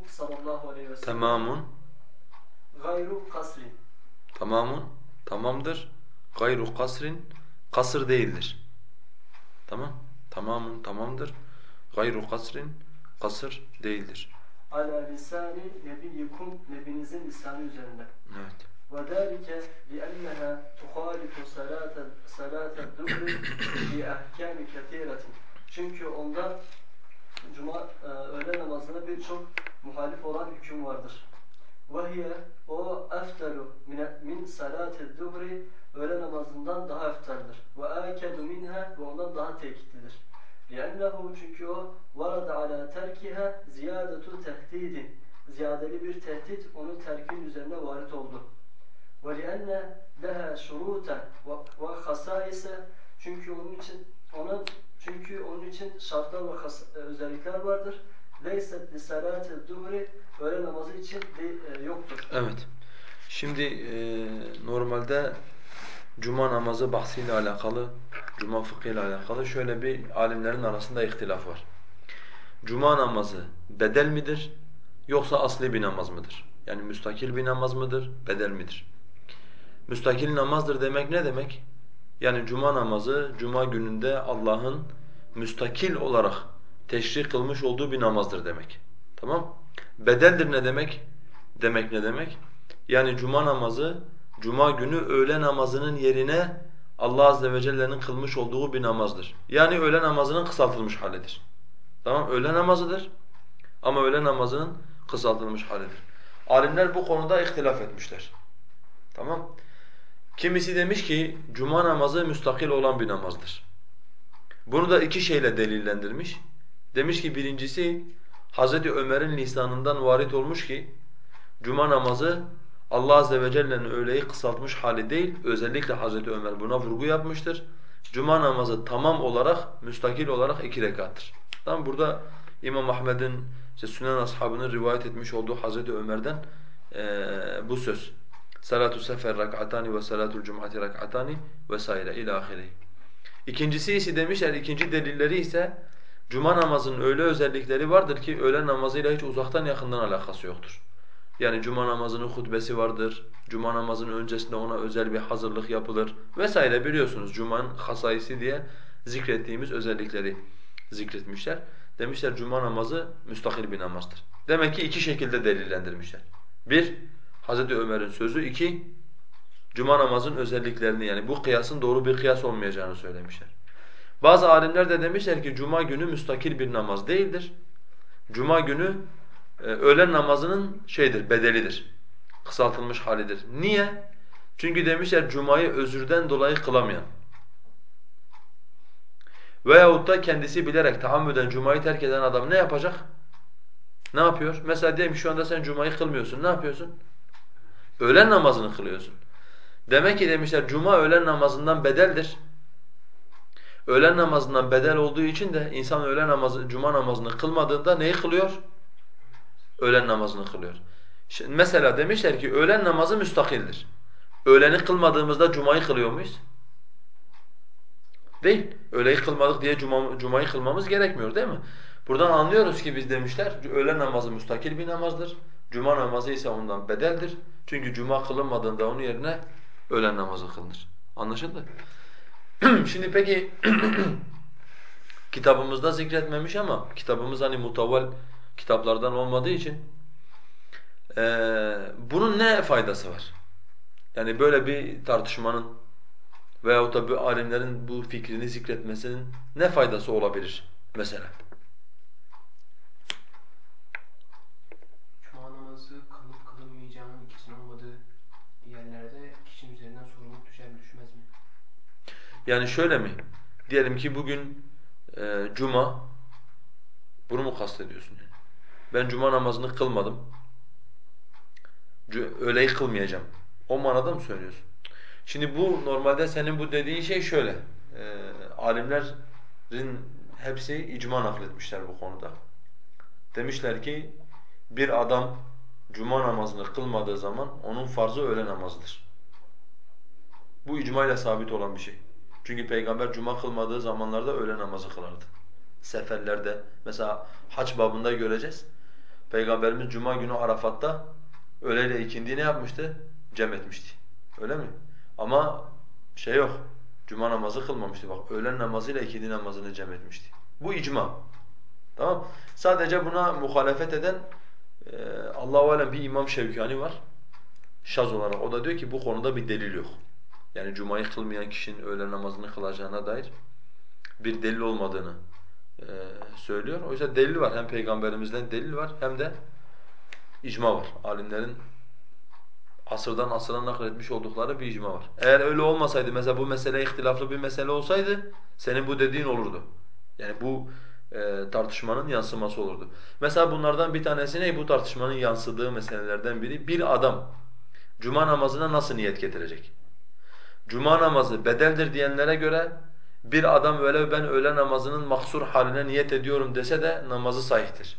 nebiyyikum sallallahu aleyhi ve sellem. Tamamun, Gayru kasrin. tamamun, tamamdır. Gayru kasrin, kasır değildir. Tamam? Tamamun, tamamdır. Gayru kasrin, kasır değildir. Ala lisani nebiyyikum nebinizin lisanı üzerinde. Evet. وذلك لأنها تخالف صلاة صلاة الظهر في أحكام كثيرة. Çünkü onda cuma e, öğle namazına birçok muhalif olan hüküm vardır. وهي o eftalu min, min salati zuhri öğle namazından daha eftaldir. Ve akadu minha ve ondan daha tekitlidir. لأنه çünkü o varada ala terkiha ziyadetu tehdidin. Ziyadeli bir tehdit onun terkin üzerine varit oldu. وَلِأَنَّ لَهَا شُرُوتًا وَخَسَائِسَ Çünkü onun için onun çünkü onun için şartlar ve has- e, özellikler vardır. leyset li salati öğle namazı için de, e, yoktur. Evet. Şimdi e, normalde cuma namazı bahsiyle alakalı, cuma fıkhıyla alakalı şöyle bir alimlerin arasında ihtilaf var. Cuma namazı bedel midir yoksa asli bir namaz mıdır? Yani müstakil bir namaz mıdır, bedel midir? Müstakil namazdır demek ne demek? Yani cuma namazı, cuma gününde Allah'ın müstakil olarak teşrih kılmış olduğu bir namazdır demek. Tamam? Bedeldir ne demek? Demek ne demek? Yani cuma namazı cuma günü öğle namazının yerine Allah azze ve celle'nin kılmış olduğu bir namazdır. Yani öğle namazının kısaltılmış halidir. Tamam? Öğle namazıdır ama öğle namazının kısaltılmış halidir. Alimler bu konuda ihtilaf etmişler. Tamam? Kimisi demiş ki cuma namazı müstakil olan bir namazdır. Bunu da iki şeyle delillendirmiş. Demiş ki birincisi Hazreti Ömer'in lisanından varit olmuş ki cuma namazı Allah azze ve celle'nin öğleyi kısaltmış hali değil, özellikle Hazreti Ömer buna vurgu yapmıştır. Cuma namazı tamam olarak, müstakil olarak iki rekattır. Tamam burada İmam Ahmed'in işte Sünen ashabının rivayet etmiş olduğu Hazreti Ömer'den eee bu söz. Salatu sefer rak'atani ve salatul cum'ati rak'atani vesaire ila ahiri. İkincisi ise demişler ikinci delilleri ise cuma namazının öyle özellikleri vardır ki öğle namazıyla hiç uzaktan yakından alakası yoktur. Yani cuma namazının hutbesi vardır. Cuma namazının öncesinde ona özel bir hazırlık yapılır vesaire biliyorsunuz cumanın hasaisi diye zikrettiğimiz özellikleri zikretmişler. Demişler cuma namazı müstakil bir namazdır. Demek ki iki şekilde delillendirmişler. Bir, Hazreti Ömer'in sözü. iki cuma namazının özelliklerini yani bu kıyasın doğru bir kıyas olmayacağını söylemişler. Bazı alimler de demişler ki cuma günü müstakil bir namaz değildir. Cuma günü e, öğlen namazının şeydir, bedelidir. Kısaltılmış halidir. Niye? Çünkü demişler cumayı özürden dolayı kılamayan veyahut da kendisi bilerek tahammüden cumayı terk eden adam ne yapacak? Ne yapıyor? Mesela diyelim şu anda sen cumayı kılmıyorsun. Ne yapıyorsun? Öğlen namazını kılıyorsun. Demek ki demişler cuma öğlen namazından bedeldir. Öğlen namazından bedel olduğu için de insan öğlen namazı, cuma namazını kılmadığında neyi kılıyor? Öğlen namazını kılıyor. Şimdi mesela demişler ki öğlen namazı müstakildir. Öğleni kılmadığımızda cumayı kılıyor muyuz? Değil. Öğleyi kılmadık diye cuma, cumayı kılmamız gerekmiyor değil mi? Buradan anlıyoruz ki biz demişler öğlen namazı müstakil bir namazdır. Cuma namazı ise ondan bedeldir. Çünkü cuma kılınmadığında onun yerine öğlen namazı kılınır. Anlaşıldı? Şimdi peki kitabımızda zikretmemiş ama kitabımız hani mutavval kitaplardan olmadığı için e, bunun ne faydası var? Yani böyle bir tartışmanın veyahut da bu alimlerin bu fikrini zikretmesinin ne faydası olabilir mesela? Cuma namazı kılıp kılınmayacağının ikisinin olmadığı yerlerde kişinin üzerinden sorumluluk düşer mi düşmez mi? Yani şöyle mi? Diyelim ki bugün e, cuma bunu mu kastediyorsun yani? Ben cuma namazını kılmadım. Öğleyi kılmayacağım. O manada mı söylüyorsun? Şimdi bu normalde senin bu dediğin şey şöyle. E, alimlerin hepsi icma nakletmişler bu konuda. Demişler ki bir adam cuma namazını kılmadığı zaman onun farzı öğle namazıdır. Bu icma ile sabit olan bir şey. Çünkü peygamber cuma kılmadığı zamanlarda öğle namazı kılardı. Seferlerde mesela haç babında göreceğiz. Peygamberimiz cuma günü Arafat'ta öğleyle ikindi ne yapmıştı? Cem etmişti. Öyle mi? Ama şey yok. Cuma namazı kılmamıştı bak. Öğlen namazıyla ikindi namazını cem etmişti. Bu icma. Tamam? Sadece buna muhalefet eden e, Allahu alem bir İmam Şevkani var. Şaz olarak. O da diyor ki bu konuda bir delil yok. Yani cumayı kılmayan kişinin öğle namazını kılacağına dair bir delil olmadığını e, söylüyor. Oysa delil var. Hem peygamberimizden delil var hem de icma var. Alimlerin asırdan asıra nakletmiş oldukları bir icma var. Eğer öyle olmasaydı mesela bu mesele ihtilaflı bir mesele olsaydı senin bu dediğin olurdu. Yani bu e, tartışmanın yansıması olurdu. Mesela bunlardan bir tanesi ne? Bu tartışmanın yansıdığı meselelerden biri bir adam cuma namazına nasıl niyet getirecek? Cuma namazı bedeldir diyenlere göre bir adam böyle ben öğle namazının maksur haline niyet ediyorum dese de namazı sahihtir.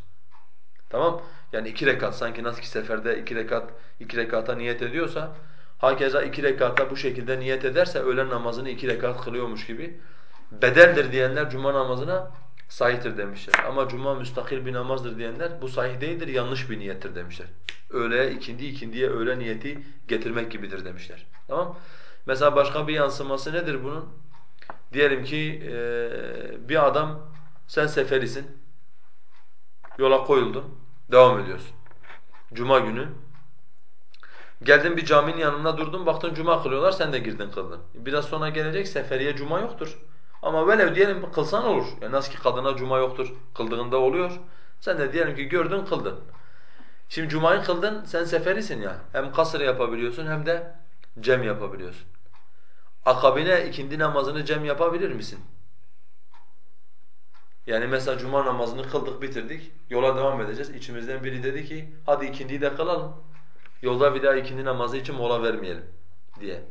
Tamam? Yani iki rekat sanki nasıl ki seferde iki rekat iki rekata niyet ediyorsa hakeza iki rekata bu şekilde niyet ederse öğlen namazını iki rekat kılıyormuş gibi bedeldir diyenler cuma namazına sahihtir demişler. Ama cuma müstakil bir namazdır diyenler bu sahih değildir, yanlış bir niyettir demişler. Öğleye ikindi, ikindiye öğle niyeti getirmek gibidir demişler. Tamam? Mesela başka bir yansıması nedir bunun? Diyelim ki e, bir adam sen seferisin, yola koyuldun, devam ediyorsun. Cuma günü. Geldin bir caminin yanına durdun, baktın cuma kılıyorlar, sen de girdin kıldın. Biraz sonra gelecek seferiye cuma yoktur. Ama velev diyelim kılsan olur. Yani nasıl ki kadına cuma yoktur, kıldığında oluyor. Sen de diyelim ki gördün kıldın. Şimdi cumayı kıldın, sen seferisin ya. Hem kasır yapabiliyorsun hem de cem yapabiliyorsun. Akabine ikindi namazını cem yapabilir misin? Yani mesela cuma namazını kıldık bitirdik, yola devam edeceğiz. İçimizden biri dedi ki hadi ikindiyi de kılalım. Yolda bir daha ikindi namazı için mola vermeyelim diye.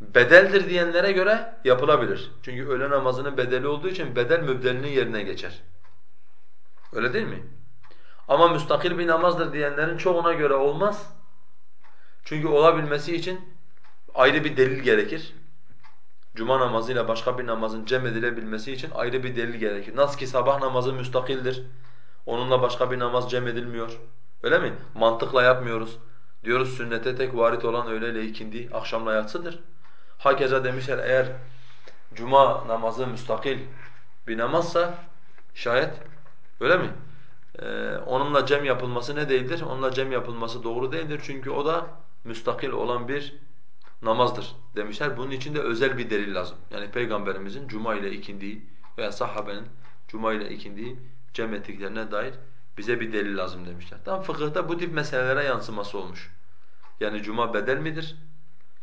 Bedeldir diyenlere göre yapılabilir. Çünkü öğle namazının bedeli olduğu için bedel mübdelinin yerine geçer. Öyle değil mi? Ama müstakil bir namazdır diyenlerin çoğuna göre olmaz. Çünkü olabilmesi için ayrı bir delil gerekir. Cuma namazıyla başka bir namazın cem edilebilmesi için ayrı bir delil gerekir. Nasıl ki sabah namazı müstakildir. Onunla başka bir namaz cem edilmiyor. Öyle mi? Mantıkla yapmıyoruz. Diyoruz sünnete tek varit olan öğleyle ikindi, akşamla yatsıdır. Hakeza demişler eğer cuma namazı müstakil bir namazsa şayet öyle mi? Ee, onunla cem yapılması ne değildir? Onunla cem yapılması doğru değildir çünkü o da müstakil olan bir namazdır demişler. Bunun için de özel bir delil lazım. Yani Peygamberimizin cuma ile ikindiyi veya sahabenin cuma ile ikindiyi cem ettiklerine dair bize bir delil lazım demişler. Tam fıkıhta bu tip meselelere yansıması olmuş. Yani cuma bedel midir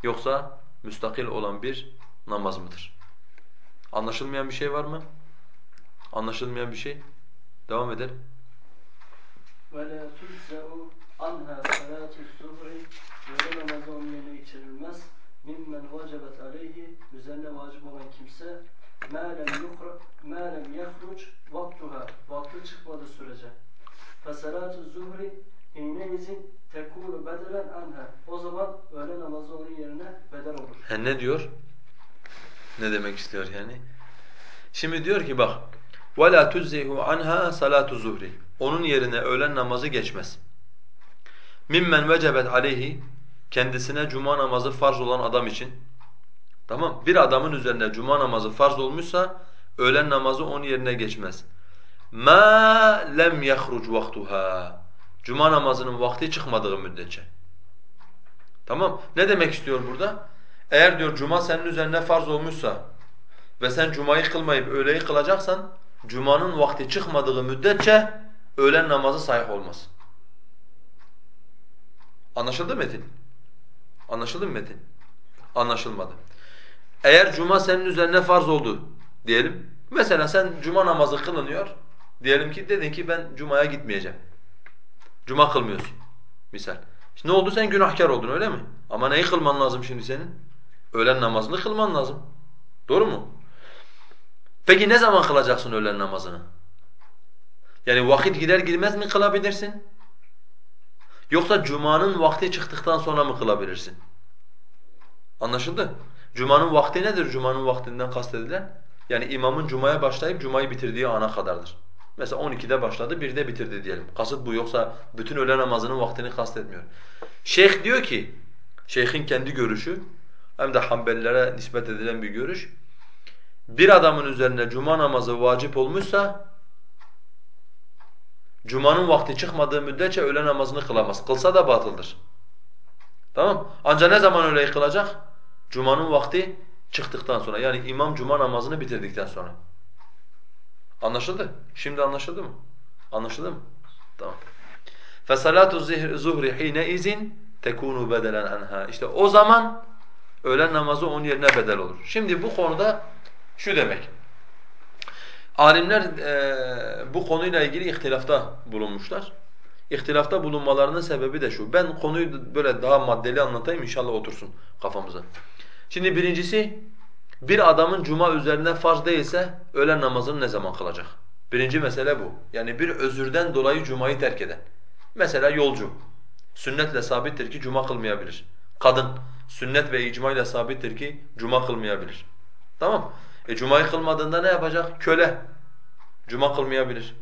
yoksa müstakil olan bir namaz mıdır? Anlaşılmayan bir şey var mı? Anlaşılmayan bir şey? Devam edelim. وَلَا تُجْزَعُ عَنْهَا صَلَاتُ الزُّهْرِ Öğle namazı onun yerine geçirilmez. مِمَّنْ وَجَبَتْ عَلَيْهِ Üzerine vacip olan kimse مَا لَمْ يَخْرُجْ وَقْتُهَا Vakti çıkmadı sürece. فَسَلَاتُ الزُّهْرِ Hineyizin tekunu bedelen anha. O zaman öğle namazı onun yerine bedel olur. He ne diyor? Ne demek istiyor yani? Şimdi diyor ki bak وَلَا تُزِّهُ عَنْهَا salatu zuhri. Onun yerine öğlen namazı geçmez. Mimmen vecebet aleyhi kendisine cuma namazı farz olan adam için tamam bir adamın üzerine cuma namazı farz olmuşsa öğlen namazı onun yerine geçmez. Ma lem yahruc vaktuha. Cuma namazının vakti çıkmadığı müddetçe. Tamam? Ne demek istiyor burada? Eğer diyor cuma senin üzerine farz olmuşsa ve sen cumayı kılmayıp öğleyi kılacaksan cumanın vakti çıkmadığı müddetçe öğlen namazı sahih olmaz. Anlaşıldı Metin? Anlaşıldı mı Metin? Anlaşılmadı. Eğer cuma senin üzerine farz oldu diyelim. Mesela sen cuma namazı kılınıyor. Diyelim ki dedin ki ben cumaya gitmeyeceğim. Cuma kılmıyorsun misal. Şimdi ne oldu? Sen günahkar oldun öyle mi? Ama neyi kılman lazım şimdi senin? Öğlen namazını kılman lazım. Doğru mu? Peki ne zaman kılacaksın öğlen namazını? Yani vakit gider girmez mi kılabilirsin? Yoksa cumanın vakti çıktıktan sonra mı kılabilirsin? Anlaşıldı? Cumanın vakti nedir? Cumanın vaktinden kastedilen? Yani imamın cumaya başlayıp cumayı bitirdiği ana kadardır. Mesela 12'de başladı, 1'de bitirdi diyelim. Kasıt bu yoksa bütün öğle namazının vaktini kastetmiyor. Şeyh diyor ki, şeyhin kendi görüşü, hem de Hanbelilere nispet edilen bir görüş. Bir adamın üzerine cuma namazı vacip olmuşsa, cumanın vakti çıkmadığı müddetçe öğle namazını kılamaz. Kılsa da batıldır. Tamam Ancak ne zaman öğleyi kılacak? Cuma'nın vakti çıktıktan sonra. Yani imam cuma namazını bitirdikten sonra. Anlaşıldı? Şimdi anlaşıldı mı? Anlaşıldı mı? Tamam. فَصَلَاتُ الزُّهْرِ حِينَ اِذٍ tekunu bedelen anha. İşte o zaman öğlen namazı onun yerine bedel olur. Şimdi bu konuda şu demek. Alimler e, bu konuyla ilgili ihtilafta bulunmuşlar. İhtilafta bulunmalarının sebebi de şu. Ben konuyu böyle daha maddeli anlatayım inşallah otursun kafamıza. Şimdi birincisi bir adamın cuma üzerine farz değilse öğlen namazını ne zaman kılacak? Birinci mesele bu. Yani bir özürden dolayı cumayı terk eden. Mesela yolcu. Sünnetle sabittir ki cuma kılmayabilir. Kadın. Sünnet ve icma ile sabittir ki cuma kılmayabilir. Tamam? E cumayı kılmadığında ne yapacak? Köle. Cuma kılmayabilir.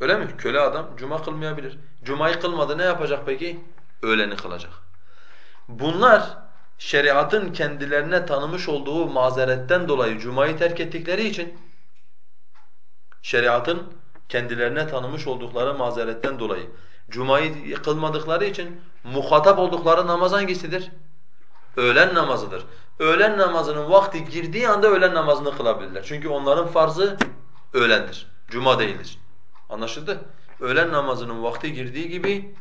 Öyle mi? Köle adam cuma kılmayabilir. Cumayı kılmadı ne yapacak peki? Öğleni kılacak. Bunlar şeriatın kendilerine tanımış olduğu mazeretten dolayı cumayı terk ettikleri için şeriatın kendilerine tanımış oldukları mazeretten dolayı cumayı kılmadıkları için muhatap oldukları namaz hangisidir? Öğlen namazıdır. Öğlen namazının vakti girdiği anda öğlen namazını kılabilirler. Çünkü onların farzı öğlendir. Cuma değildir. Anlaşıldı? Öğlen namazının vakti girdiği gibi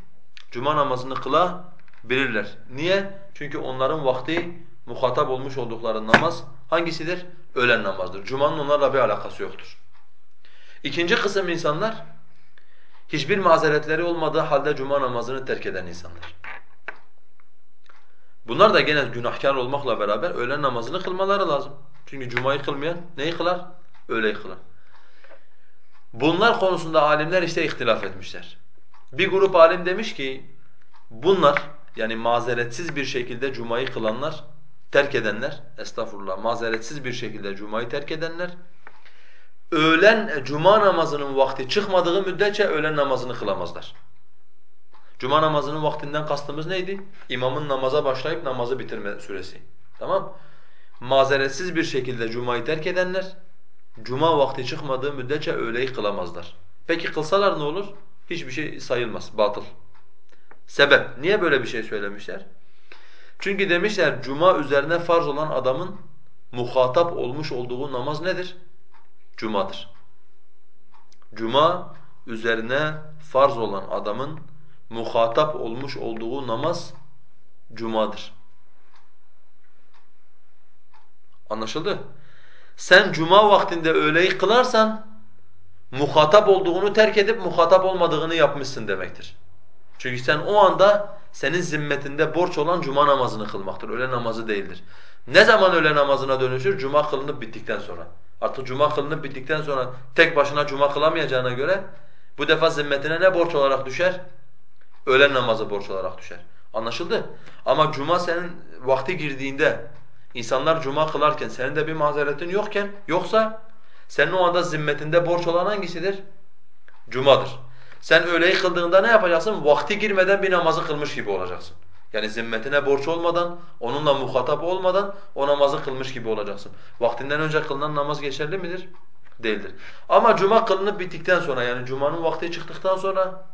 cuma namazını kılabilirler. Niye? Çünkü onların vakti muhatap olmuş oldukları namaz hangisidir? Öğlen namazdır. Cuma'nın onlarla bir alakası yoktur. İkinci kısım insanlar hiçbir mazeretleri olmadığı halde cuma namazını terk eden insanlar. Bunlar da gene günahkar olmakla beraber öğlen namazını kılmaları lazım. Çünkü cumayı kılmayan neyi kılar? Öğleyi kılar. Bunlar konusunda alimler işte ihtilaf etmişler. Bir grup alim demiş ki bunlar yani mazeretsiz bir şekilde cumayı kılanlar, terk edenler, estağfurullah mazeretsiz bir şekilde cumayı terk edenler öğlen cuma namazının vakti çıkmadığı müddetçe öğlen namazını kılamazlar. Cuma namazının vaktinden kastımız neydi? İmamın namaza başlayıp namazı bitirme süresi. Tamam? Mazeretsiz bir şekilde cumayı terk edenler cuma vakti çıkmadığı müddetçe öğleyi kılamazlar. Peki kılsalar ne olur? Hiçbir şey sayılmaz, batıl. Sebep, niye böyle bir şey söylemişler? Çünkü demişler cuma üzerine farz olan adamın muhatap olmuş olduğu namaz nedir? Cumadır. Cuma üzerine farz olan adamın muhatap olmuş olduğu namaz cumadır. Anlaşıldı? Sen cuma vaktinde öğleyi kılarsan muhatap olduğunu terk edip muhatap olmadığını yapmışsın demektir. Çünkü sen o anda senin zimmetinde borç olan cuma namazını kılmaktır. Öğle namazı değildir. Ne zaman öğle namazına dönüşür? Cuma kılınıp bittikten sonra. Artık cuma kılınıp bittikten sonra tek başına cuma kılamayacağına göre bu defa zimmetine ne borç olarak düşer? Öğlen namazı borç olarak düşer. Anlaşıldı? Ama cuma senin vakti girdiğinde insanlar cuma kılarken senin de bir mazeretin yokken yoksa senin o anda zimmetinde borç olan hangisidir? Cumadır. Sen öğleyi kıldığında ne yapacaksın? Vakti girmeden bir namazı kılmış gibi olacaksın. Yani zimmetine borç olmadan, onunla muhatap olmadan o namazı kılmış gibi olacaksın. Vaktinden önce kılınan namaz geçerli midir? Değildir. Ama cuma kılınıp bittikten sonra yani cumanın vakti çıktıktan sonra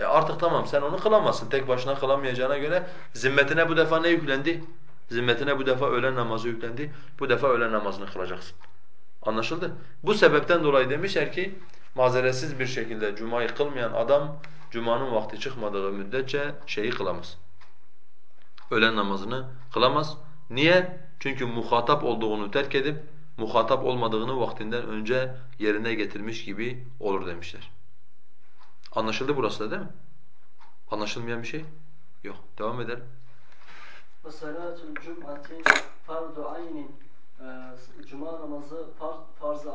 e artık tamam sen onu kılamazsın. Tek başına kılamayacağına göre zimmetine bu defa ne yüklendi? Zimmetine bu defa öğlen namazı yüklendi. Bu defa öğlen namazını kılacaksın. Anlaşıldı? Bu sebepten dolayı demişler ki mazeretsiz bir şekilde cumayı kılmayan adam cumanın vakti çıkmadığı müddetçe şeyi kılamaz. Öğlen namazını kılamaz. Niye? Çünkü muhatap olduğunu terk edip muhatap olmadığını vaktinden önce yerine getirmiş gibi olur demişler. Anlaşıldı burası da değil mi? Anlaşılmayan bir şey yok. Devam edelim. Cum'ati fardu aynin. Ee, Cuma namazı far, farz-ı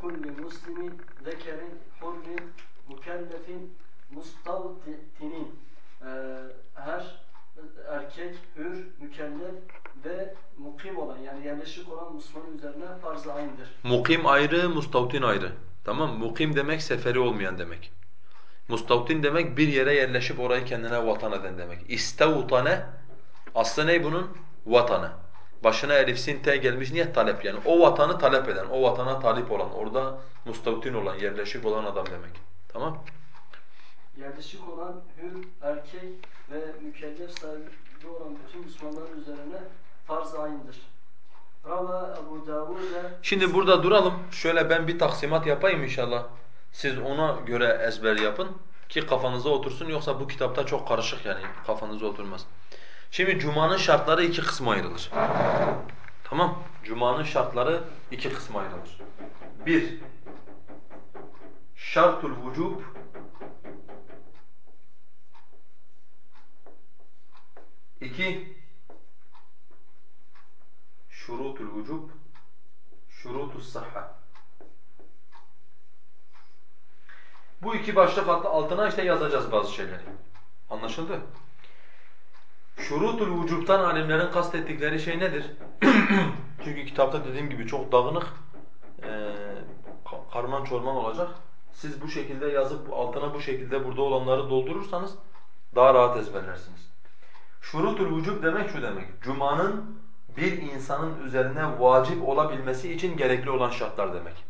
kulli muslimin zekerin hurrin mükellefin mustavtinin. Ee, Her erkek, hür, mükellef ve mukim olan yani yerleşik olan Müslüman üzerine farz-ı ayindir. Mukim ayrı, mustavtin ayrı. Tamam? Mukim demek seferi olmayan demek. Mustavtin demek bir yere yerleşip orayı kendine vatan eden demek. İstavtane aslı ne bunun? Vatanı. Başına elif sin t gelmiş niye talep yani? O vatanı talep eden, o vatana talip olan, orada mustavtin olan, yerleşik olan adam demek. Tamam? Yerleşik olan hür, erkek ve mükellef sahibi olan bütün Müslümanların üzerine farz-ı ayindir. Şimdi burada duralım. Şöyle ben bir taksimat yapayım inşallah. Siz ona göre ezber yapın ki kafanıza otursun yoksa bu kitapta çok karışık yani kafanıza oturmaz. Şimdi Cuma'nın şartları iki kısma ayrılır. Tamam. Cuma'nın şartları iki kısma ayrılır. Bir, şartul vücub. İki, şurutul vücub, şurutus sahha. Bu iki başlık altı- altına işte yazacağız bazı şeyleri. Anlaşıldı? Şurutul vücubtan alimlerin kastettikleri şey nedir? Çünkü kitapta dediğim gibi çok dağınık, ka- karman çorman olacak. Siz bu şekilde yazıp altına bu şekilde burada olanları doldurursanız daha rahat ezberlersiniz. Şurutul vücub demek şu demek. Cuma'nın bir insanın üzerine vacip olabilmesi için gerekli olan şartlar demek.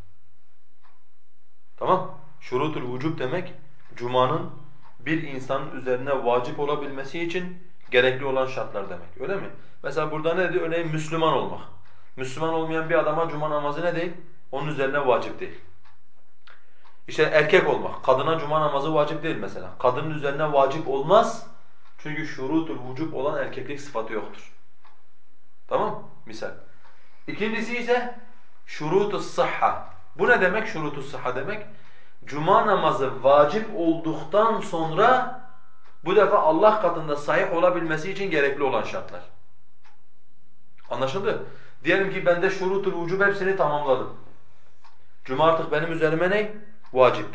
Tamam? Şurutul vücub demek Cuma'nın bir insanın üzerine vacip olabilmesi için gerekli olan şartlar demek. Öyle mi? Mesela burada ne diyor? Örneğin Müslüman olmak. Müslüman olmayan bir adama cuma namazı ne değil? Onun üzerine vacip değil. İşte erkek olmak. Kadına cuma namazı vacip değil mesela. Kadının üzerine vacip olmaz. Çünkü şurutul vücub olan erkeklik sıfatı yoktur. Tamam? Misal. İkincisi ise şurutus sıhha. Bu ne demek şurutus sıhha demek? Cuma namazı vacip olduktan sonra bu defa Allah katında sahih olabilmesi için gerekli olan şartlar. Anlaşıldı? Diyelim ki bende şurutul vücub hepsini tamamladım. Cuma artık benim üzerime ne? Vacip.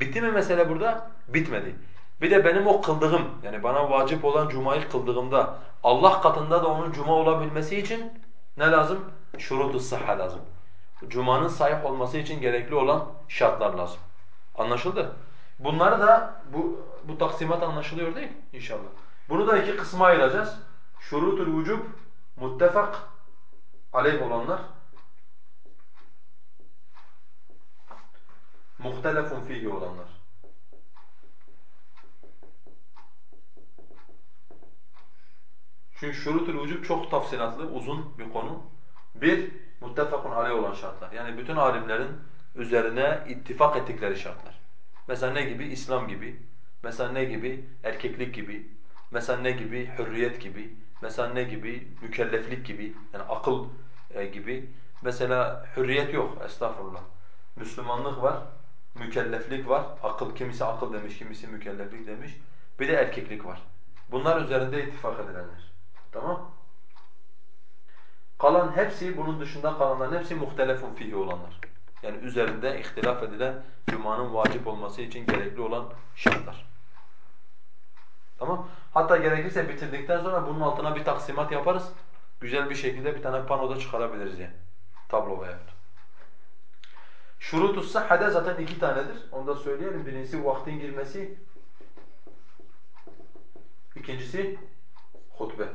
Bitti mi mesele burada? Bitmedi. Bir de benim o kıldığım yani bana vacip olan cumayı kıldığımda Allah katında da onun cuma olabilmesi için ne lazım? Şurutu sıhha lazım. Cuma'nın sahih olması için gerekli olan şartlar lazım. Anlaşıldı? Bunları da bu bu taksimat anlaşılıyor değil inşallah. Bunu da iki kısma ayıracağız. Şurutul vücub muttefak aleyh olanlar muhtelefun fihi olanlar. Çünkü şurutul vücub çok tafsilatlı, uzun bir konu. Bir, muttefakun aleyh olan şartlar. Yani bütün alimlerin üzerine ittifak ettikleri şartlar. Mesela ne gibi? İslam gibi. Mesela ne gibi? Erkeklik gibi. Mesela ne gibi? Hürriyet gibi. Mesela ne gibi? Mükelleflik gibi. Yani akıl e, gibi. Mesela hürriyet yok. Estağfurullah. Müslümanlık var. Mükelleflik var. Akıl kimisi akıl demiş, kimisi mükelleflik demiş. Bir de erkeklik var. Bunlar üzerinde ittifak edilenler. Tamam? Kalan hepsi, bunun dışında kalanların hepsi muhtelefun fihi olanlar. Yani üzerinde ihtilaf edilen Cuma'nın vacip olması için gerekli olan şartlar. Tamam? Hatta gerekirse bitirdikten sonra bunun altına bir taksimat yaparız. Güzel bir şekilde bir tane panoda çıkarabiliriz yani. Tablo veya. Şurutu sahhada zaten iki tanedir. Onu da söyleyelim. Birincisi vaktin girmesi. İkincisi hutbe.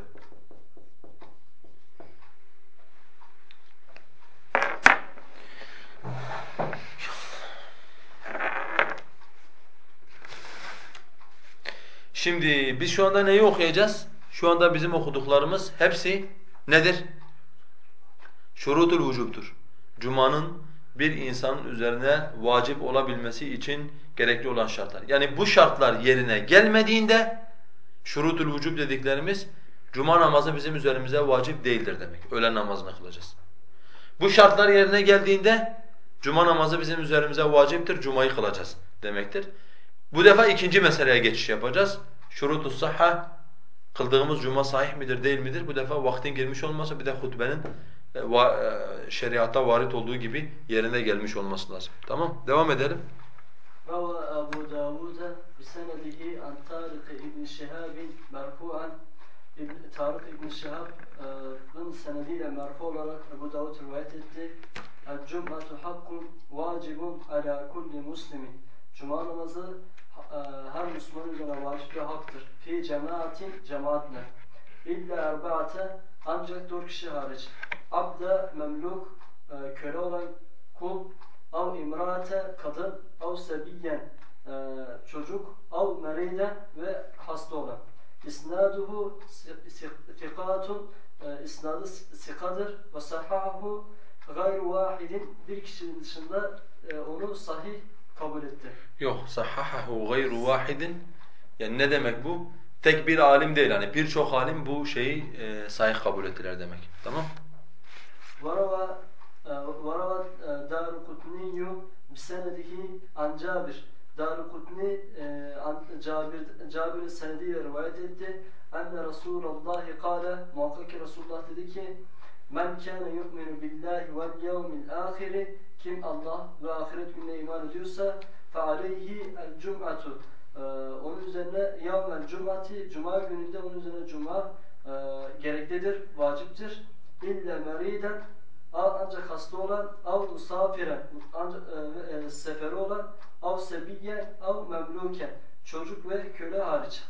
Şimdi biz şu anda neyi okuyacağız? Şu anda bizim okuduklarımız hepsi nedir? Şurutul vücubtur. Cuma'nın bir insanın üzerine vacip olabilmesi için gerekli olan şartlar. Yani bu şartlar yerine gelmediğinde şurutul vücub dediklerimiz Cuma namazı bizim üzerimize vacip değildir demek. Öğlen namazını kılacağız. Bu şartlar yerine geldiğinde cuma namazı bizim üzerimize vaciptir, cumayı kılacağız demektir. Bu defa ikinci meseleye geçiş yapacağız. Şurutu sahha, kıldığımız cuma sahih midir değil midir? Bu defa vaktin girmiş olması bir de hutbenin e, e, şeriata varit olduğu gibi yerine gelmiş olması lazım. Tamam, devam edelim. روى أبو داود بسنده عن طارق İbn شهاب مرفوعا Tarık İbn Şihab'ın senediyle merfu olarak Ebu Davud rivayet etti. El-cum'atu hakkun vacibun ala kulli muslimin. Cuma namazı e, her Müslümanın üzerine vacip ve haktır. Fi cemaatin cemaatle. İlla erbaate ancak dört kişi hariç. Abda memluk e, köle olan kul av imraate kadın av sebiyen e, çocuk av meride ve hasta olan. İsnaduhu fikatun e, isnadı sikadır ve sahahu gayru vahidin bir kişinin dışında e, onu sahih kabul etti. Yok, sahahahu gayru vahidin yani ne demek bu? Tek bir alim değil hani birçok alim bu şeyi e, sahih kabul ettiler demek. Tamam? Varava varava Darukutniyu bisenedihi an Cabir Darukutni e, Cabir Cabir'in senediyle rivayet etti. Enne Resulullah kâle muhakkak ki Resulullah dedi ki Men kâne yu'minu billahi vel yevmil âhiri kim Allah ve ahiret gününe iman ediyorsa fe aleyhi el cum'atu ee, onun üzerine yavmel cum'ati cuma gününde onun üzerine cuma e, gereklidir, vaciptir. İlle meriden ancak hasta olan, av musafiren, ancak e, e, seferi olan, av sebiye, av memluken, çocuk ve köle hariç.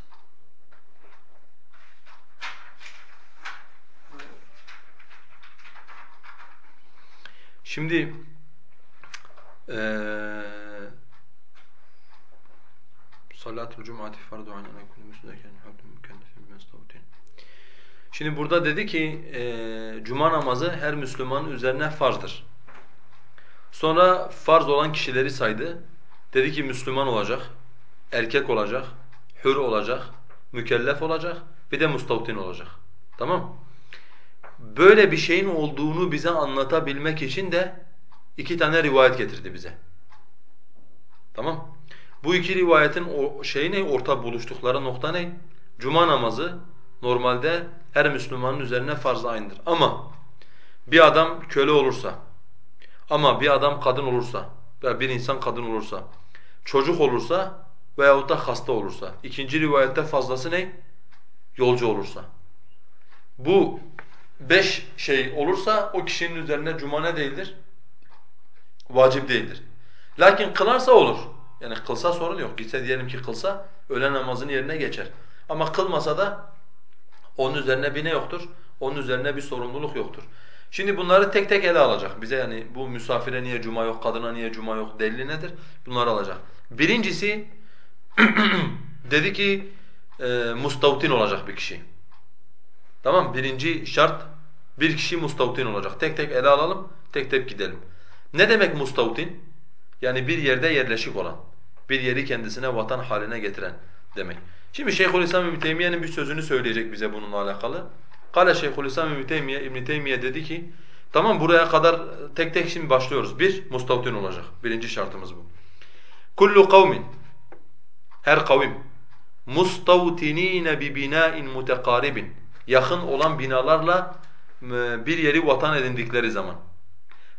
Şimdi ee, Salatul cum'ati fardu aynen kullu müsneken hakkın mükellefin mestautin. Şimdi burada dedi ki e, cuma namazı her Müslümanın üzerine farzdır. Sonra farz olan kişileri saydı. Dedi ki Müslüman olacak, erkek olacak, hür olacak, mükellef olacak, bir de mustavtin olacak. Tamam? Böyle bir şeyin olduğunu bize anlatabilmek için de iki tane rivayet getirdi bize. Tamam? Bu iki rivayetin o şeyi ne? Orta buluştukları nokta ne? Cuma namazı normalde her Müslümanın üzerine farz aynıdır. Ama bir adam köle olursa, ama bir adam kadın olursa veya bir insan kadın olursa, çocuk olursa veyahut da hasta olursa. ikinci rivayette fazlası ne? Yolcu olursa. Bu beş şey olursa o kişinin üzerine cuma ne değildir? Vacip değildir. Lakin kılarsa olur. Yani kılsa sorun yok. Gitse diyelim ki kılsa öğle namazını yerine geçer. Ama kılmasa da onun üzerine bir ne yoktur? Onun üzerine bir sorumluluk yoktur. Şimdi bunları tek tek ele alacak. Bize yani bu misafire niye cuma yok, kadına niye cuma yok delili nedir? Bunları alacak. Birincisi dedi ki e, mustavtin olacak bir kişi. Tamam Birinci şart bir kişi mustavtin olacak. Tek tek ele alalım, tek tek gidelim. Ne demek mustavtin? Yani bir yerde yerleşik olan, bir yeri kendisine vatan haline getiren demek. Şimdi Şeyhülislam İbn Teymiyye'nin bir sözünü söyleyecek bize bununla alakalı. Kale Şeyhülislam İbn Teymiye İbn Teymiye dedi ki tamam buraya kadar tek tek şimdi başlıyoruz. Bir mustavtin olacak. Birinci şartımız bu. Kullu kavmin her kavim mustavtinine bi bina'in mutekaribin yakın olan binalarla e, bir yeri vatan edindikleri zaman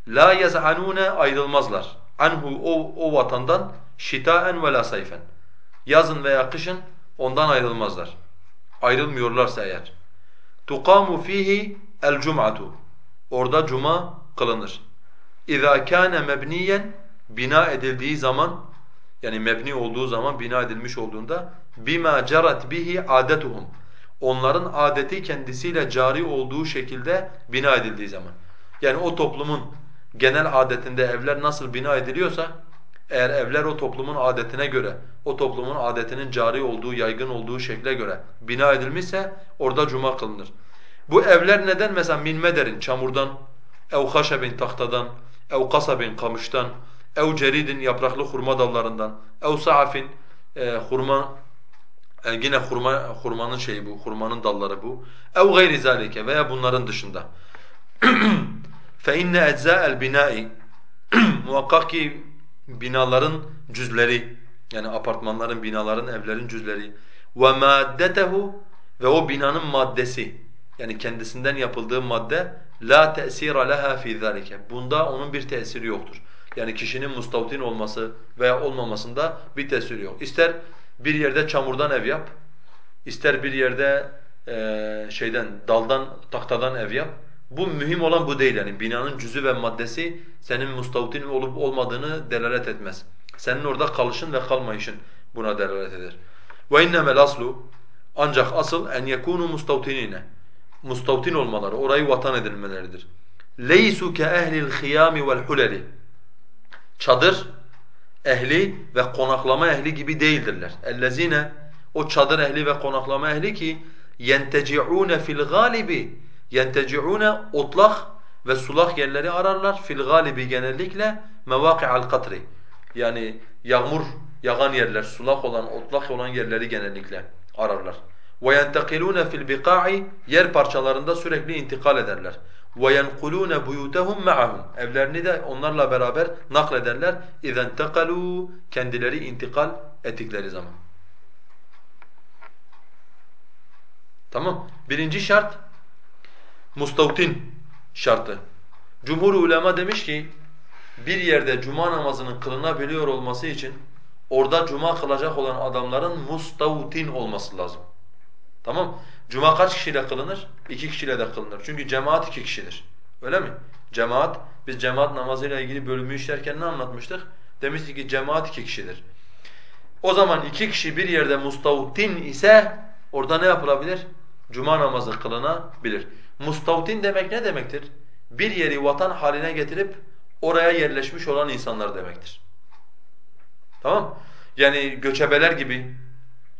la yaz'anune ayrılmazlar anhu o, o vatandan şitaen ve la sayfen yazın veya kışın ondan ayrılmazlar. Ayrılmıyorlarsa eğer. Tuqamu fihi el cum'atu. Orada cuma kılınır. İza kana mebniyen bina edildiği zaman yani mebni olduğu zaman bina edilmiş olduğunda bima cerat bihi adetuhum. Onların adeti kendisiyle cari olduğu şekilde bina edildiği zaman. Yani o toplumun genel adetinde evler nasıl bina ediliyorsa eğer evler o toplumun adetine göre, o toplumun adetinin cari olduğu, yaygın olduğu şekle göre bina edilmişse orada cuma kılınır. Bu evler neden? Mesela min mederin, çamurdan, ev haşebin, tahtadan, ev kasabin, kamıştan, ev ceridin, yapraklı hurma dallarından, ev saafin, e, hurma, yani yine hurma hurmanın şeyi bu, hurmanın dalları bu. Ev gayri zalike veya bunların dışında. Fe inne ecza'el bina'i muhakkak ki binaların cüzleri yani apartmanların, binaların, evlerin cüzleri ve maddetehu ve o binanın maddesi yani kendisinden yapıldığı madde la tesira leha fi zalike. Bunda onun bir tesiri yoktur. Yani kişinin mustavtin olması veya olmamasında bir tesiri yok. İster bir yerde çamurdan ev yap, ister bir yerde e, şeyden daldan, tahtadan ev yap. Bu mühim olan bu değil yani binanın cüzü ve maddesi senin mustavtin olup olmadığını delalet etmez. Senin orada kalışın ve kalmayışın buna delalet eder. Ve innemel ancak asıl en yekunu mustavtinine. Mustavtin olmaları, orayı vatan edinmeleridir. Leysu ke ehlil khiyami vel huleli. Çadır ehli ve konaklama ehli gibi değildirler. Ellezine o çadır ehli ve konaklama ehli ki yenteci'une fil galibi yenteci'une otlak ve sulak yerleri ararlar fil galibi genellikle mevaki'al katri. Yani yağmur yağan yerler, sulak olan, otlak olan yerleri genellikle ararlar. وَيَنْتَقِلُونَ فِي الْبِقَاعِ Yer parçalarında sürekli intikal ederler. وَيَنْقُلُونَ بُيُوتَهُمْ مَعَهُمْ Evlerini de onlarla beraber naklederler. اِذَا انْتَقَلُوا Kendileri intikal ettikleri zaman. Tamam. Birinci şart mustavtin şartı. Cumhur ulema demiş ki bir yerde cuma namazının kılınabiliyor olması için orada cuma kılacak olan adamların mustavtin olması lazım. Tamam Cuma kaç kişiyle kılınır? İki kişiyle de kılınır. Çünkü cemaat iki kişidir. Öyle mi? Cemaat, biz cemaat namazıyla ilgili bölümü işlerken ne anlatmıştık? Demiştik ki cemaat iki kişidir. O zaman iki kişi bir yerde mustavtin ise orada ne yapılabilir? Cuma namazı kılınabilir. Mustavtin demek ne demektir? Bir yeri vatan haline getirip oraya yerleşmiş olan insanlar demektir. Tamam Yani göçebeler gibi,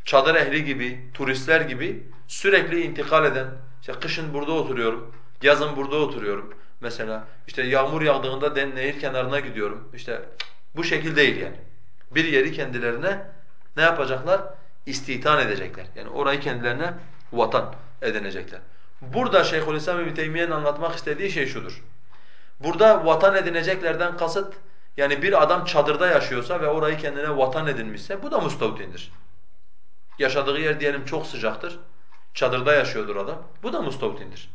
çadır ehli gibi, turistler gibi sürekli intikal eden, işte kışın burada oturuyorum, yazın burada oturuyorum mesela. İşte yağmur yağdığında den nehir kenarına gidiyorum. İşte bu şekil değil yani. Bir yeri kendilerine ne yapacaklar? İstitan edecekler. Yani orayı kendilerine vatan edinecekler. Burada Şeyhülislam İbn Teymiyye'nin anlatmak istediği şey şudur. Burada vatan edineceklerden kasıt yani bir adam çadırda yaşıyorsa ve orayı kendine vatan edinmişse bu da mustavtindir. Yaşadığı yer diyelim çok sıcaktır. Çadırda yaşıyordur adam. Bu da mustavtindir.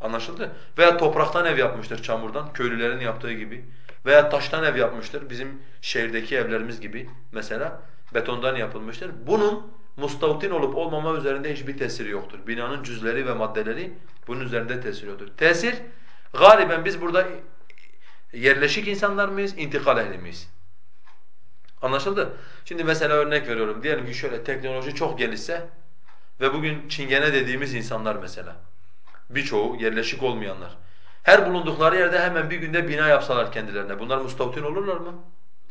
Anlaşıldı? Veya topraktan ev yapmıştır çamurdan, köylülerin yaptığı gibi. Veya taştan ev yapmıştır, bizim şehirdeki evlerimiz gibi mesela. Betondan yapılmıştır. Bunun mustavtin olup olmama üzerinde hiçbir tesiri yoktur. Binanın cüzleri ve maddeleri bunun üzerinde tesir yoktur. Tesir, galiben biz burada yerleşik insanlar mıyız, intikal ehli miyiz? Anlaşıldı? Şimdi mesela örnek veriyorum. Diyelim ki şöyle teknoloji çok gelişse ve bugün çingene dediğimiz insanlar mesela. Birçoğu yerleşik olmayanlar. Her bulundukları yerde hemen bir günde bina yapsalar kendilerine. Bunlar mustavtin olurlar mı?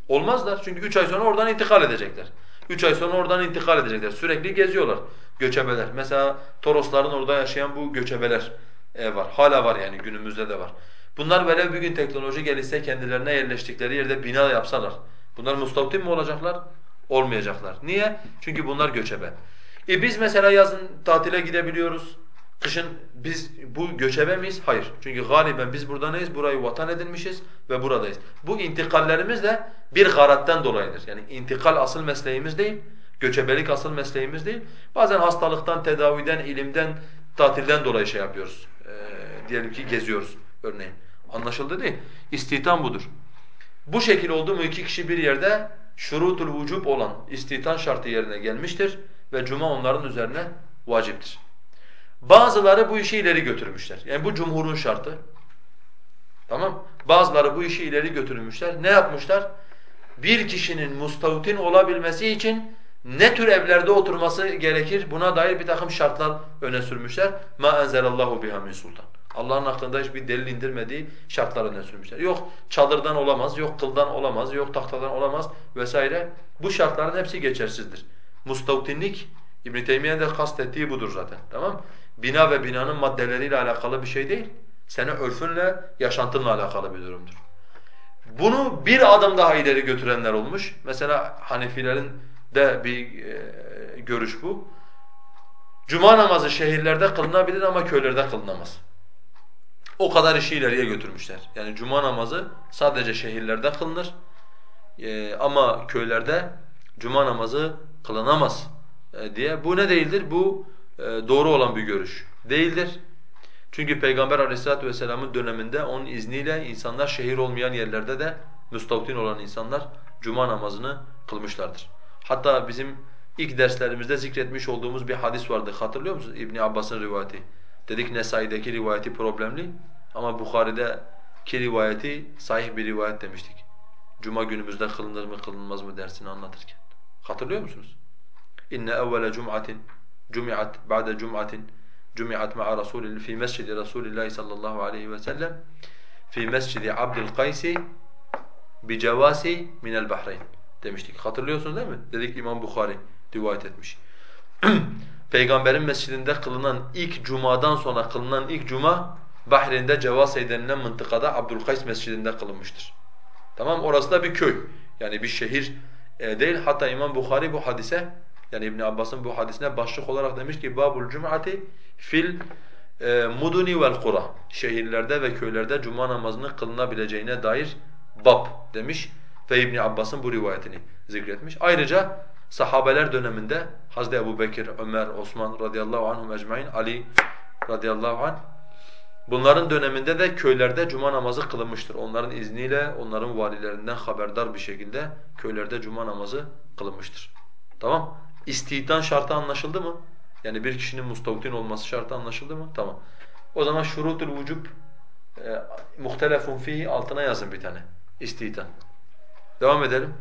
Olmazlar. Çünkü üç ay sonra oradan intikal edecekler. Üç ay sonra oradan intikal edecekler. Sürekli geziyorlar göçebeler. Mesela Torosların orada yaşayan bu göçebeler e, var. Hala var yani günümüzde de var. Bunlar böyle bir gün teknoloji gelirse kendilerine yerleştikleri yerde bina yapsalar. Bunlar mustavtin mi olacaklar? Olmayacaklar. Niye? Çünkü bunlar göçebe. E biz mesela yazın tatile gidebiliyoruz. Kışın biz bu göçebe miyiz? Hayır. Çünkü galiben biz burada neyiz? Burayı vatan edinmişiz ve buradayız. Bu intikallerimiz de bir garattan dolayıdır. Yani intikal asıl mesleğimiz değil, göçebelik asıl mesleğimiz değil. Bazen hastalıktan, tedaviden, ilimden, tatilden dolayı şey yapıyoruz. Ee, diyelim ki geziyoruz örneğin. Anlaşıldı değil. İstihdam budur. Bu şekil oldu mu iki kişi bir yerde şurutul vücub olan istihdam şartı yerine gelmiştir ve cuma onların üzerine vaciptir. Bazıları bu işi ileri götürmüşler. Yani bu cumhurun şartı. Tamam? Bazıları bu işi ileri götürmüşler. Ne yapmışlar? Bir kişinin mustavtin olabilmesi için ne tür evlerde oturması gerekir? Buna dair bir takım şartlar öne sürmüşler. Ma enzelallahu biha min sultan. Allah'ın hakkında hiçbir delil indirmediği şartlar öne sürmüşler. Yok çadırdan olamaz, yok kıldan olamaz, yok tahtadan olamaz vesaire. Bu şartların hepsi geçersizdir. Mustavtinlik İbn Teymiyye'nin de kastettiği budur zaten. Tamam? Bina ve binanın maddeleriyle alakalı bir şey değil. Seni örfünle, yaşantınla alakalı bir durumdur. Bunu bir adım daha ileri götürenler olmuş. Mesela Hanefilerin de bir e, görüş bu. Cuma namazı şehirlerde kılınabilir ama köylerde kılınamaz. O kadar işi ileriye götürmüşler. Yani cuma namazı sadece şehirlerde kılınır. Ee, ama köylerde cuma namazı kılınamaz e, diye. Bu ne değildir? Bu e, doğru olan bir görüş değildir. Çünkü Peygamber aleyhissalatu vesselamın döneminde onun izniyle insanlar şehir olmayan yerlerde de müstavtin olan insanlar cuma namazını kılmışlardır. Hatta bizim ilk derslerimizde zikretmiş olduğumuz bir hadis vardı. Hatırlıyor musunuz İbn Abbas'ın rivayeti? Dedik Nesai'deki rivayeti problemli ama Bukhari'deki rivayeti sahih bir rivayet demiştik. Cuma günümüzde kılınır mı kılınmaz mı dersini anlatırken. Hatırlıyor musunuz? İnne evvele cum'atin cumi'at ba'de cum'atin cumi'at ma'a rasulil fi mescidi Rasulillah sallallahu aleyhi ve sellem fi mescidi Abdül Kaysi bi cevasi minel bahreyn demiştik. Hatırlıyorsunuz değil mi? Dedik İmam Bukhari rivayet etmiş. Peygamberin mescidinde kılınan ilk cumadan sonra kılınan ilk cuma Bahreyn'de Cevasey denilen mıntıkada Abdülkays mescidinde kılınmıştır. Tamam orası da bir köy. Yani bir şehir e, değil. Hatta İmam Bukhari bu hadise yani İbn Abbas'ın bu hadisine başlık olarak demiş ki babul cum'ati fil e, muduni vel kura. Şehirlerde ve köylerde cuma namazının kılınabileceğine dair bab demiş ve İbn Abbas'ın bu rivayetini zikretmiş. Ayrıca sahabeler döneminde Hazreti Ebu Bekir, Ömer, Osman radıyallahu anhum ecmaîn, Ali radıyallahu anh bunların döneminde de köylerde cuma namazı kılınmıştır. Onların izniyle, onların valilerinden haberdar bir şekilde köylerde cuma namazı kılınmıştır. Tamam? İstihdam şartı anlaşıldı mı? Yani bir kişinin mustavtin olması şartı anlaşıldı mı? Tamam. O zaman şurutul vücub e, muhtelefun fihi altına yazın bir tane. İstihdam. Devam edelim.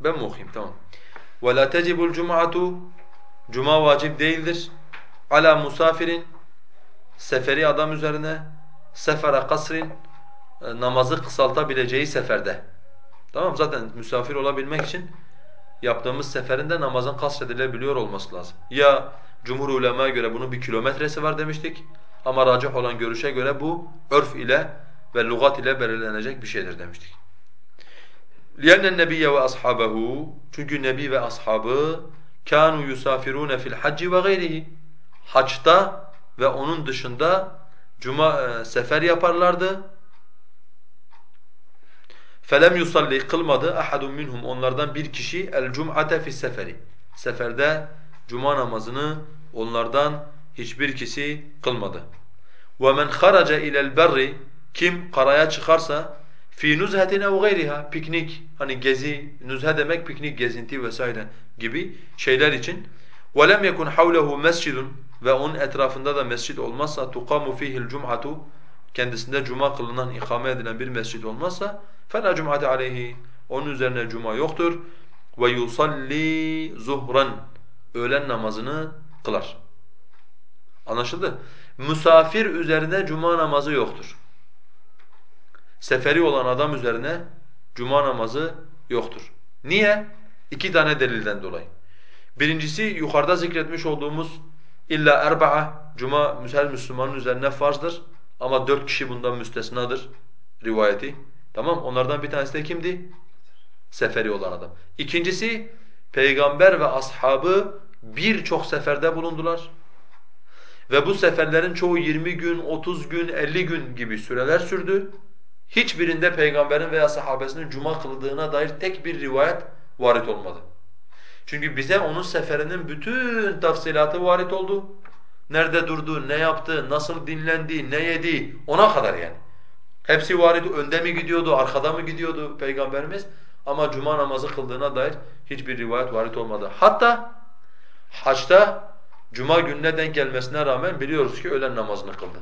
Ben mi okuyayım? Tamam. وَلَا تَجِبُ الْجُمْعَةُ Cuma vacip değildir. Ala musafirin seferi adam üzerine sefere kasrin e, namazı kısaltabileceği seferde. Tamam zaten misafir olabilmek için yaptığımız seferinde namazın kasredilebiliyor olması lazım. Ya cumhur ulemaya göre bunun bir kilometresi var demiştik. Ama racih olan görüşe göre bu örf ile ve lügat ile belirlenecek bir şeydir demiştik. لِيَنَّ النَّبِيَّ وَأَصْحَابَهُ Çünkü Nebi ve ashabı كَانُوا يُسَافِرُونَ فِي الْحَجِّ وَغَيْرِهِ Haçta ve onun dışında cuma e, sefer yaparlardı. فَلَمْ يُصَلِّ kılmadı اَحَدٌ minhum onlardan bir kişi el-cum'ate fi seferi. Seferde cuma namazını onlardan hiçbir kişi kılmadı. وَمَنْ خَرَجَ اِلَى الْبَرِّ Kim karaya çıkarsa fi nuzhetin ev gayriha piknik hani gezi nuzhe demek piknik gezinti vesaire gibi şeyler için ve lem yekun havlehu mescidun ve onun etrafında da mescit olmazsa tuqamu fihi'l cum'atu kendisinde cuma kılınan ikame edilen bir mescit olmazsa fela cum'ate aleyhi onun üzerine cuma yoktur ve yusalli zuhran öğlen namazını kılar. Anlaşıldı? Misafir üzerine cuma namazı yoktur. Seferi olan adam üzerine cuma namazı yoktur. Niye? İki tane delilden dolayı. Birincisi yukarıda zikretmiş olduğumuz illa erba'a cuma her Müslümanın üzerine farzdır ama dört kişi bundan müstesnadır rivayeti. Tamam onlardan bir tanesi de kimdi? Seferi olan adam. İkincisi peygamber ve ashabı birçok seferde bulundular. Ve bu seferlerin çoğu 20 gün, 30 gün, 50 gün gibi süreler sürdü. Hiçbirinde peygamberin veya sahabesinin cuma kıldığına dair tek bir rivayet varit olmadı. Çünkü bize onun seferinin bütün tafsilatı varit oldu. Nerede durdu, ne yaptı, nasıl dinlendi, ne yedi ona kadar yani. Hepsi varit. Önde mi gidiyordu, arkada mı gidiyordu peygamberimiz? Ama cuma namazı kıldığına dair hiçbir rivayet varit olmadı. Hatta haçta cuma gününe denk gelmesine rağmen biliyoruz ki öğlen namazını kıldı.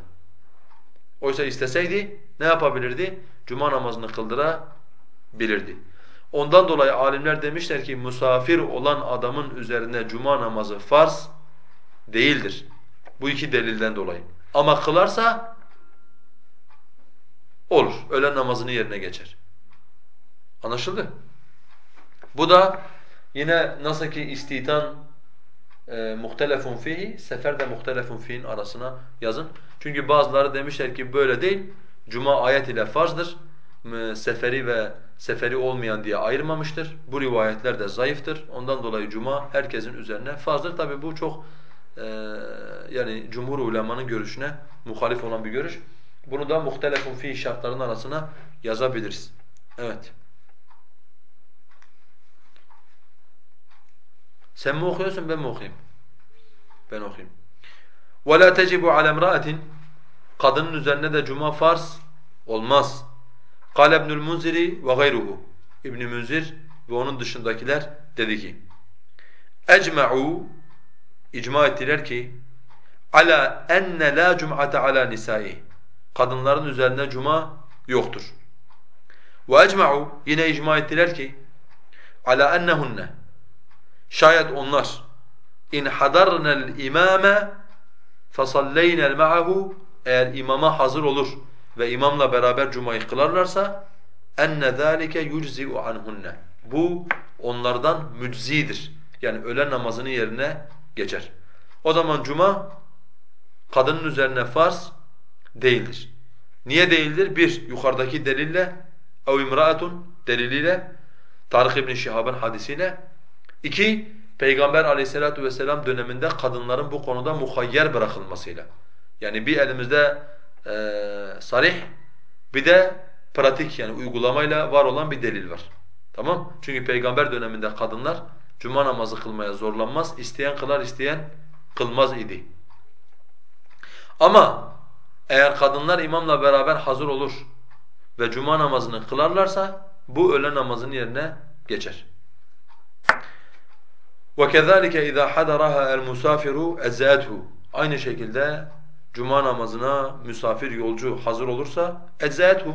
Oysa isteseydi ne yapabilirdi? Cuma namazını kıldırabilirdi. Ondan dolayı alimler demişler ki musafir olan adamın üzerine cuma namazı farz değildir. Bu iki delilden dolayı. Ama kılarsa olur. Öğlen namazını yerine geçer. Anlaşıldı? Bu da yine nasıl ki istitan e, muhtelefun fihi, seferde muhtelefun fihin arasına yazın. Çünkü bazıları demişler ki böyle değil, cuma ayet ile farzdır. seferi ve seferi olmayan diye ayırmamıştır. Bu rivayetler de zayıftır. Ondan dolayı cuma herkesin üzerine farzdır. Tabi bu çok e, yani cumhur ulemanın görüşüne muhalif olan bir görüş. Bunu da muhtelefun fi şartların arasına yazabiliriz. Evet. Sen mi okuyorsun ben mi okuyayım? Ben okuyayım. وَلَا تَجِبُ عَلَى امْرَأَةٍ Kadının üzerine de cuma farz olmaz. قال ابن المنذر وغيره İbn Münzir ve onun dışındakiler dedi ki: "Ecma'u icma ettiler ki ala enne la cum'ate ala nisai. Kadınların üzerine cuma yoktur. Ve ecma'u yine icma ettiler ki ala ennehunne şayet onlar in hadarna'l imame fasalleyna ma'ahu eğer imama hazır olur ve imamla beraber cumayı kılarlarsa enne zalike yuczi'u anhunne. Bu onlardan müczidir. Yani öğle namazını yerine geçer. O zaman cuma kadının üzerine farz değildir. Niye değildir? Bir, yukarıdaki delille ev imraatun deliliyle Tarık İbn Şihab'ın hadisiyle. İki, Peygamber aleyhissalatu vesselam döneminde kadınların bu konuda muhayyer bırakılmasıyla. Yani bir elimizde e, sarih bir de pratik yani uygulamayla var olan bir delil var. Tamam? Çünkü peygamber döneminde kadınlar cuma namazı kılmaya zorlanmaz. İsteyen kılar, isteyen kılmaz idi. Ama eğer kadınlar imamla beraber hazır olur ve cuma namazını kılarlarsa bu öğle namazının yerine geçer. وَكَذَٰلِكَ اِذَا حَدَرَهَا الْمُسَافِرُ اَزَّأَتْهُ Aynı şekilde cuma namazına misafir yolcu hazır olursa اَزَّأَتْهُ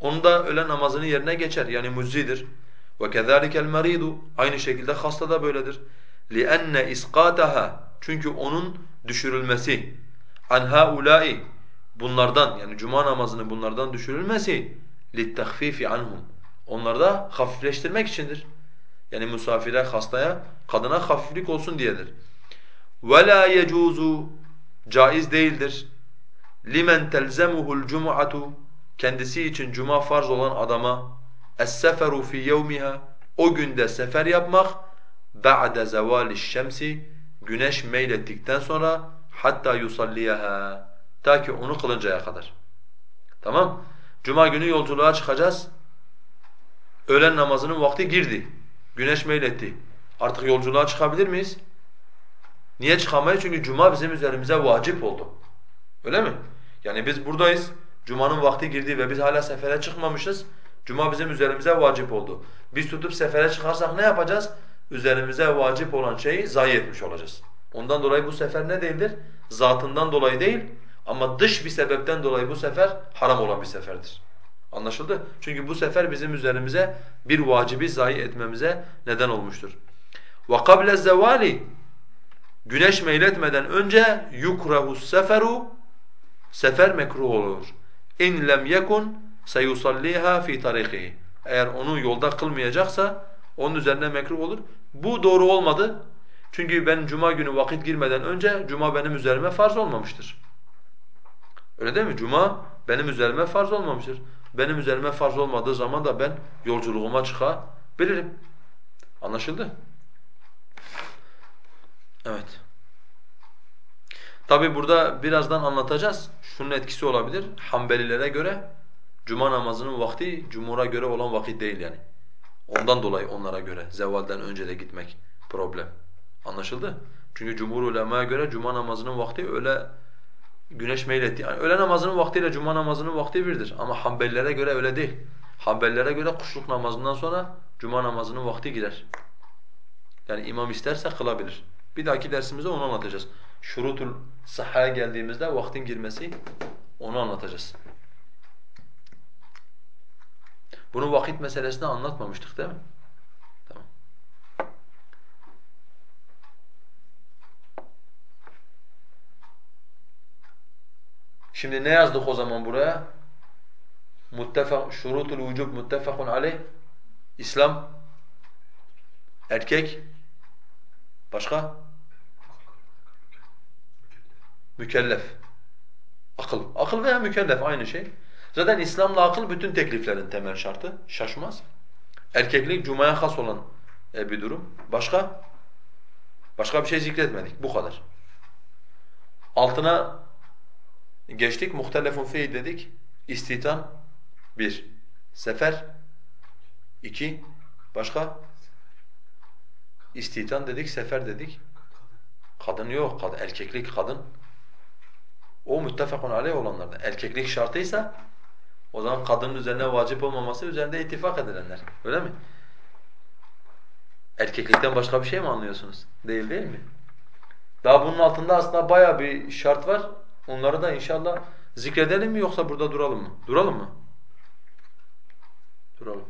Onu da öğle namazının yerine geçer yani muzzidir. وَكَذَٰلِكَ الْمَرِيضُ Aynı şekilde hasta da böyledir. لِأَنَّ إِسْقَاطَهَا Çünkü onun düşürülmesi an haulai bunlardan yani cuma namazını bunlardan düşürülmesi لِلتَّخْفِيفِ anhum Onlarda hafifleştirmek içindir. Yani misafire, hastaya, kadına hafiflik olsun diyedir. وَلَا يَجُوزُ Caiz değildir. لِمَنْ تَلْزَمُهُ الْجُمُعَةُ Kendisi için cuma farz olan adama es-seferu fi yevmiha o günde sefer yapmak ba'de zevali şemsi güneş meylettikten sonra hatta yusalliyaha ta ki onu kılıncaya kadar. Tamam? Cuma günü yolculuğa çıkacağız. Öğlen namazının vakti girdi. Güneş meyletti. Artık yolculuğa çıkabilir miyiz? Niye çıkamayız? Çünkü cuma bizim üzerimize vacip oldu. Öyle mi? Yani biz buradayız. Cuma'nın vakti girdi ve biz hala sefere çıkmamışız. Cuma bizim üzerimize vacip oldu. Biz tutup sefere çıkarsak ne yapacağız? Üzerimize vacip olan şeyi zayi etmiş olacağız. Ondan dolayı bu sefer ne değildir? Zatından dolayı değil ama dış bir sebepten dolayı bu sefer haram olan bir seferdir. Anlaşıldı? Çünkü bu sefer bizim üzerimize bir vacibi zayi etmemize neden olmuştur. وَقَبْلَ الزَّوَالِ Güneş meyletmeden önce yukrahu seferu sefer mekruh olur. İn lem yekun seyusalliha fi tarikihi. Eğer onu yolda kılmayacaksa onun üzerine mekruh olur. Bu doğru olmadı. Çünkü ben cuma günü vakit girmeden önce cuma benim üzerime farz olmamıştır. Öyle değil mi? Cuma benim üzerime farz olmamıştır. Benim üzerime farz olmadığı zaman da ben yolculuğuma çıkabilirim. Anlaşıldı? Evet. Tabi burada birazdan anlatacağız. Şunun etkisi olabilir. Hanbelilere göre cuma namazının vakti cumhura göre olan vakit değil yani. Ondan dolayı onlara göre zevalden önce de gitmek problem. Anlaşıldı? Çünkü cumhur ulemaya göre cuma namazının vakti öyle güneş meyletti. Yani öğle namazının vaktiyle cuma namazının vakti birdir. Ama Hanbelilere göre öyle değil. Hanbelilere göre kuşluk namazından sonra cuma namazının vakti girer. Yani imam isterse kılabilir. Bir dahaki dersimizde onu anlatacağız. Şurutul sahhaya geldiğimizde vaktin girmesi onu anlatacağız. Bunu vakit meselesini anlatmamıştık değil mi? Şimdi ne yazdık o zaman buraya? Muttefak şurutul vücub muttefakun aleyh. İslam erkek başka mükellef. Akıl. Akıl veya mükellef aynı şey. Zaten İslam'la akıl bütün tekliflerin temel şartı. Şaşmaz. Erkeklik cumaya has olan e, bir durum. Başka? Başka bir şey zikretmedik. Bu kadar. Altına geçtik. Muhtelefun fiil dedik. İstitan bir. Sefer iki. Başka? İstitan dedik, sefer dedik. Kadın yok, kadın, erkeklik kadın. O müttefakun aleyh olanlardan. Erkeklik şartıysa o zaman kadının üzerine vacip olmaması üzerinde ittifak edilenler. Öyle mi? Erkeklikten başka bir şey mi anlıyorsunuz? Değil değil mi? Daha bunun altında aslında baya bir şart var. Onları da inşallah zikredelim mi yoksa burada duralım mı? Duralım mı? Duralım.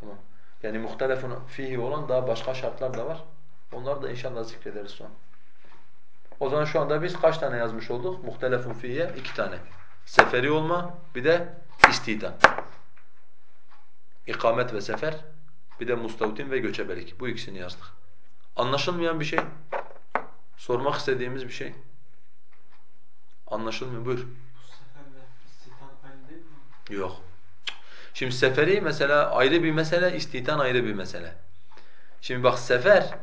Tamam. Yani muhtelefun fihi olan daha başka şartlar da var. Onları da inşallah zikrederiz sonra. O zaman şu anda biz kaç tane yazmış olduk? Muhtelefun fihiye iki tane. Seferi olma, bir de istida. İkamet ve sefer, bir de mustavtin ve göçebelik. Bu ikisini yazdık. Anlaşılmayan bir şey, sormak istediğimiz bir şey. Anlaşılmıyor, buyur. Bu seferle istihdam aynı değil mi? Yok. Şimdi seferi mesela ayrı bir mesele, istitan ayrı bir mesele. Şimdi bak sefer,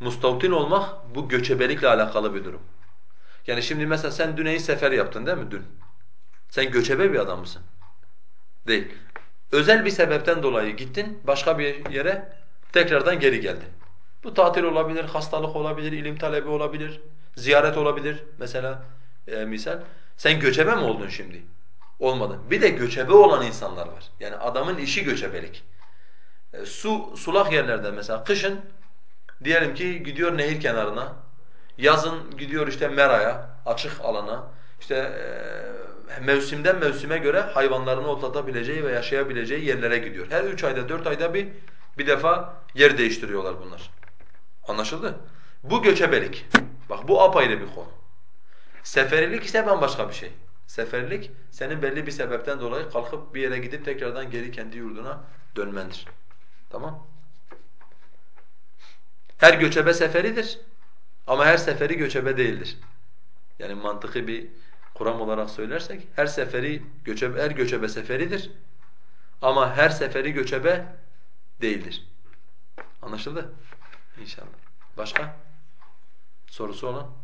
mustavtin olmak bu göçebelikle alakalı bir durum. Yani şimdi mesela sen düneyi sefer yaptın değil mi dün? Sen göçebe bir adam mısın? Değil. Özel bir sebepten dolayı gittin başka bir yere tekrardan geri geldin. Bu tatil olabilir, hastalık olabilir, ilim talebi olabilir, ziyaret olabilir mesela e, misal. Sen göçebe mi oldun şimdi? Olmadın. Bir de göçebe olan insanlar var. Yani adamın işi göçebelik. E, su, sulak yerlerde mesela kışın diyelim ki gidiyor nehir kenarına, yazın gidiyor işte meraya, açık alana, işte e, mevsimden mevsime göre hayvanlarını otlatabileceği ve yaşayabileceği yerlere gidiyor. Her üç ayda, dört ayda bir bir defa yer değiştiriyorlar bunlar. Anlaşıldı? Bu göçebelik. Bak bu apayrı bir konu. Seferilik ise bambaşka bir şey. Seferlik senin belli bir sebepten dolayı kalkıp bir yere gidip tekrardan geri kendi yurduna dönmendir. Tamam? Her göçebe seferidir ama her seferi göçebe değildir. Yani mantıklı bir kuram olarak söylersek her seferi göçebe her göçebe seferidir ama her seferi göçebe değildir. Anlaşıldı? İnşallah. Başka? Sorusu olan?